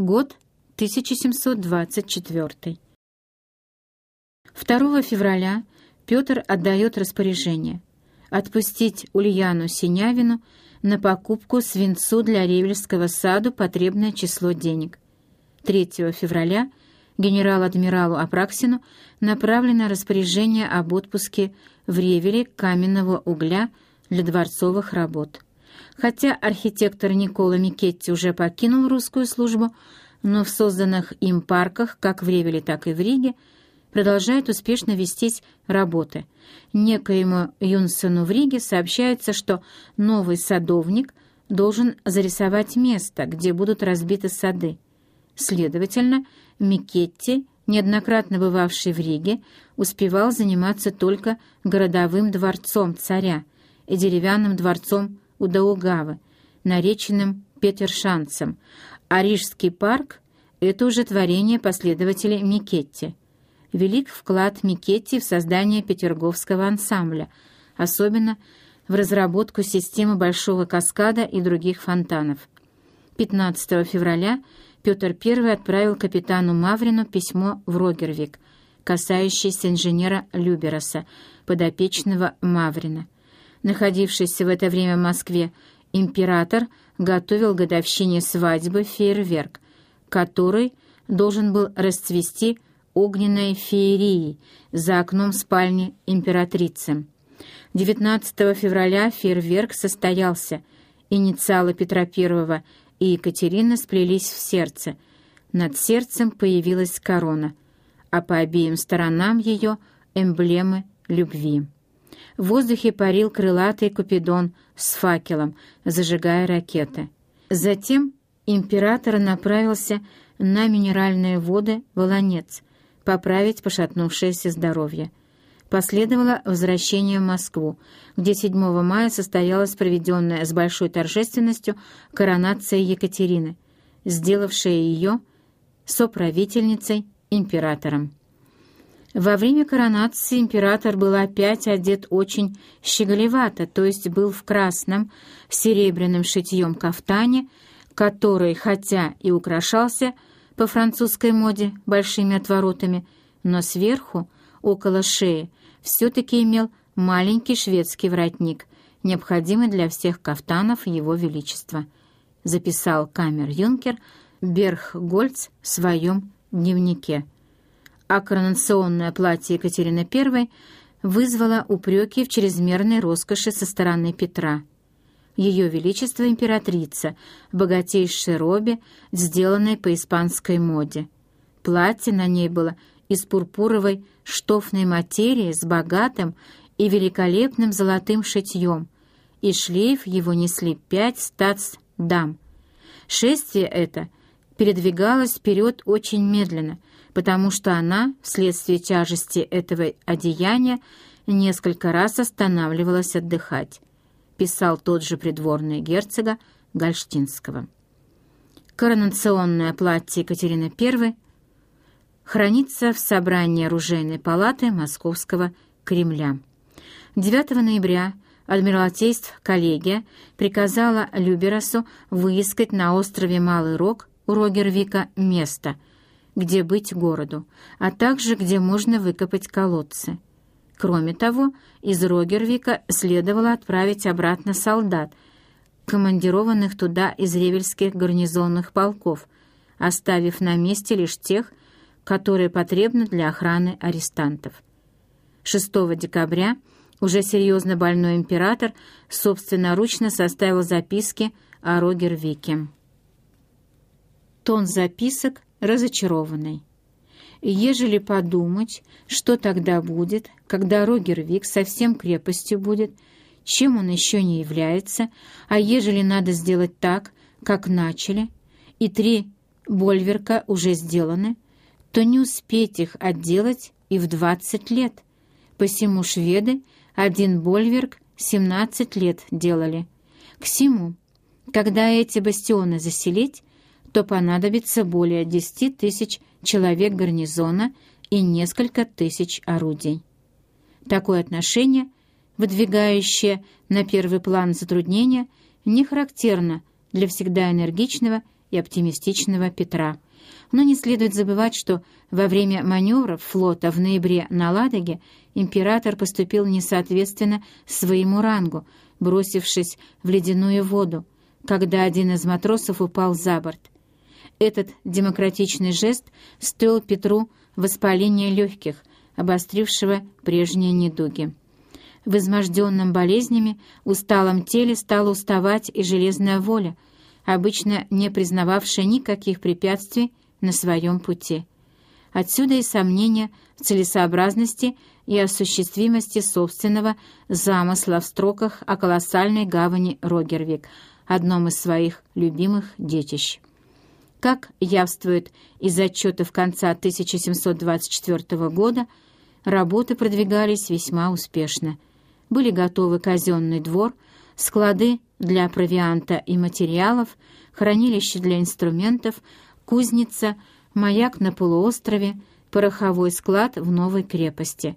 Год 1724. 2 февраля Петр отдает распоряжение отпустить Ульяну Синявину на покупку свинцу для Ревельского саду потребное число денег. 3 февраля генерал-адмиралу Апраксину направлено распоряжение об отпуске в Ревеле каменного угля для дворцовых работ. Хотя архитектор Никола Микетти уже покинул русскую службу, но в созданных им парках, как в Ревеле, так и в Риге, продолжают успешно вестись работы. Некоему Юнсону в Риге сообщается, что новый садовник должен зарисовать место, где будут разбиты сады. Следовательно, Микетти, неоднократно бывавший в Риге, успевал заниматься только городовым дворцом царя и деревянным дворцом Удаугавы, нареченным Петершанцем, а Рижский парк — это уже творение последователей Микетти. Велик вклад Микетти в создание петерговского ансамбля, особенно в разработку системы Большого каскада и других фонтанов. 15 февраля Петр I отправил капитану Маврину письмо в Рогервик, касающееся инженера Любероса, подопечного Маврина. Находившийся в это время в Москве, император готовил годовщине свадьбы фейерверк, который должен был расцвести огненной феерией за окном спальни императрицы. 19 февраля фейерверк состоялся. Инициалы Петра I и Екатерины сплелись в сердце. Над сердцем появилась корона, а по обеим сторонам ее эмблемы любви. В воздухе парил крылатый купидон с факелом, зажигая ракеты. Затем император направился на минеральные воды Волонец, поправить пошатнувшееся здоровье. Последовало возвращение в Москву, где 7 мая состоялась проведенная с большой торжественностью коронация Екатерины, сделавшая ее соправительницей императором. Во время коронации император был опять одет очень щеголевато, то есть был в красном, серебряном шитьем кафтане, который, хотя и украшался по французской моде большими отворотами, но сверху, около шеи, все-таки имел маленький шведский воротник, необходимый для всех кафтанов Его Величества, записал камер-юнкер Берхгольц в своем дневнике. А коронационное платье Екатерины I вызвало упреки в чрезмерной роскоши со стороны Петра. Ее Величество императрица в богатейшей робе, сделанной по испанской моде. Платье на ней было из пурпуровой штофной материи с богатым и великолепным золотым шитьем, и шлейф его несли пять стац-дам. Шествие это передвигалось вперед очень медленно, потому что она, вследствие тяжести этого одеяния, несколько раз останавливалась отдыхать, писал тот же придворный герцога Гольштинского. Коронационное платье Екатерины I — хранится в собрании оружейной палаты Московского Кремля. 9 ноября Адмиралтейств коллегия приказала Люберасу выискать на острове Малый Рог у Рогервика место, где быть городу, а также где можно выкопать колодцы. Кроме того, из Рогервика следовало отправить обратно солдат, командированных туда из ревельских гарнизонных полков, оставив на месте лишь тех, которые потребны для охраны арестантов. 6 декабря уже серьезно больной император собственноручно составил записки о Рогервике. Тон записок разочарованный. Ежели подумать, что тогда будет, когда Рогервик совсем крепостью будет, чем он еще не является, а ежели надо сделать так, как начали, и три больверка уже сделаны, то не успеть их отделать и в двадцать лет. Посему шведы один больверк семнадцать лет делали. К всему, когда эти бастионы заселить, то понадобится более десяти тысяч человек гарнизона и несколько тысяч орудий. Такое отношение, выдвигающее на первый план затруднения, не характерно для всегда энергичного и оптимистичного Петра. Но не следует забывать, что во время маневров флота в ноябре на Ладоге император поступил несоответственно своему рангу, бросившись в ледяную воду, когда один из матросов упал за борт. Этот демократичный жест стоил Петру воспаления легких, обострившего прежние недуги. В изможденном болезнями, усталом теле стала уставать и железная воля, обычно не признававшая никаких препятствий на своем пути. Отсюда и сомнения в целесообразности и осуществимости собственного замысла в строках о колоссальной гавани Рогервик, одном из своих любимых детищ. Как явствует из отчетов конца 1724 года, работы продвигались весьма успешно. Были готовы казенный двор, склады для провианта и материалов, хранилище для инструментов, кузница, маяк на полуострове, пороховой склад в новой крепости.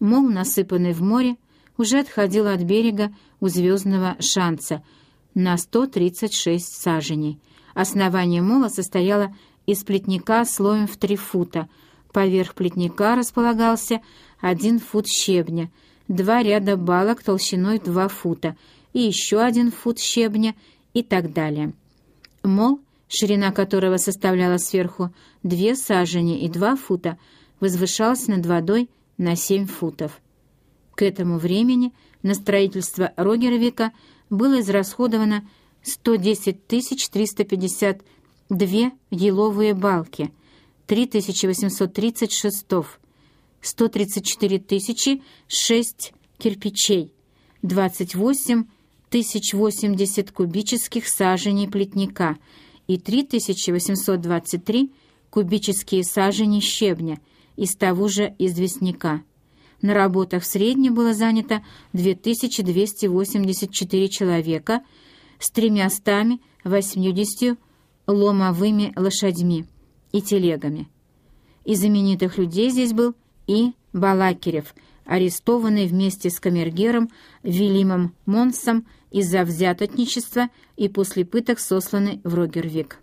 Мол, насыпанный в море, уже отходил от берега у звездного шанса на 136 саженей — Основание мола состояло из плетника слоем в три фута. Поверх плетника располагался один фут щебня, два ряда балок толщиной два фута и еще один фут щебня и так далее. Мол, ширина которого составляла сверху две сажени и два фута, возвышался над водой на семь футов. К этому времени на строительство Рогеровика было израсходовано 110 352 еловые балки, 3830 шестов, 134 тысячи 6 кирпичей, 28 080 кубических саженей плетника и 3823 кубические сажени щебня из того же известняка. На работах в среднем было занято 2284 человека – с тремястами восьмидесятью ломовыми лошадьми и телегами. Из знаменитых людей здесь был и Балакирев, арестованный вместе с камергером Вильямом Монсом из-за взятотничества и после пыток сосланный в Рогервик.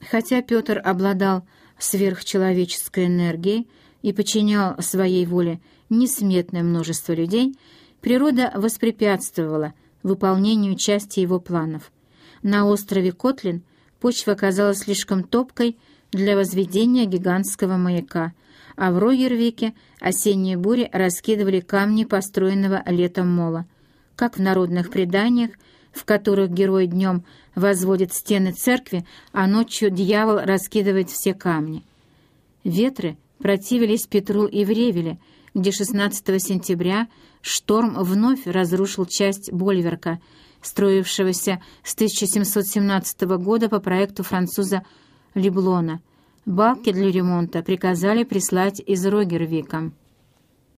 Хотя Петр обладал сверхчеловеческой энергией и подчинял своей воле несметное множество людей, природа воспрепятствовала выполнению части его планов. На острове Котлин почва оказалась слишком топкой для возведения гигантского маяка, а в Рогервике осенние бури раскидывали камни построенного летом мола. Как в народных преданиях, в которых герой днем возводит стены церкви, а ночью дьявол раскидывает все камни. Ветры противились Петру и в Ревеле, где 16 сентября шторм вновь разрушил часть Больверка, строившегося с 1717 года по проекту француза Леблона. Балки для ремонта приказали прислать из Рогервика.